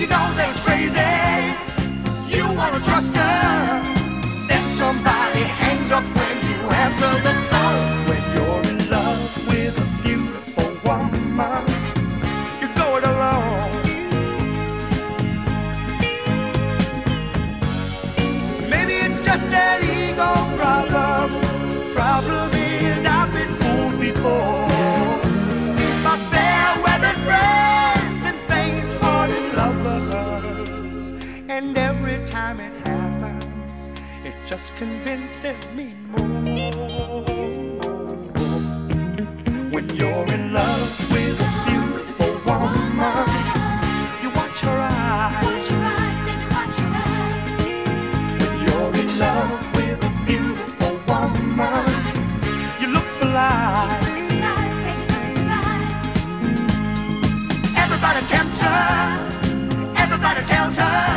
You know that it's crazy. You wanna trust her. Then somebody hangs up when you answer the phone. When you're in love with a beautiful woman, you're going alone. Maybe it's just an ego problem. Problem just convinces me more. When you're in love with a beautiful woman, you watch her eyes. When you're in love with a beautiful woman, you look for life. Everybody tempts her. Everybody tells her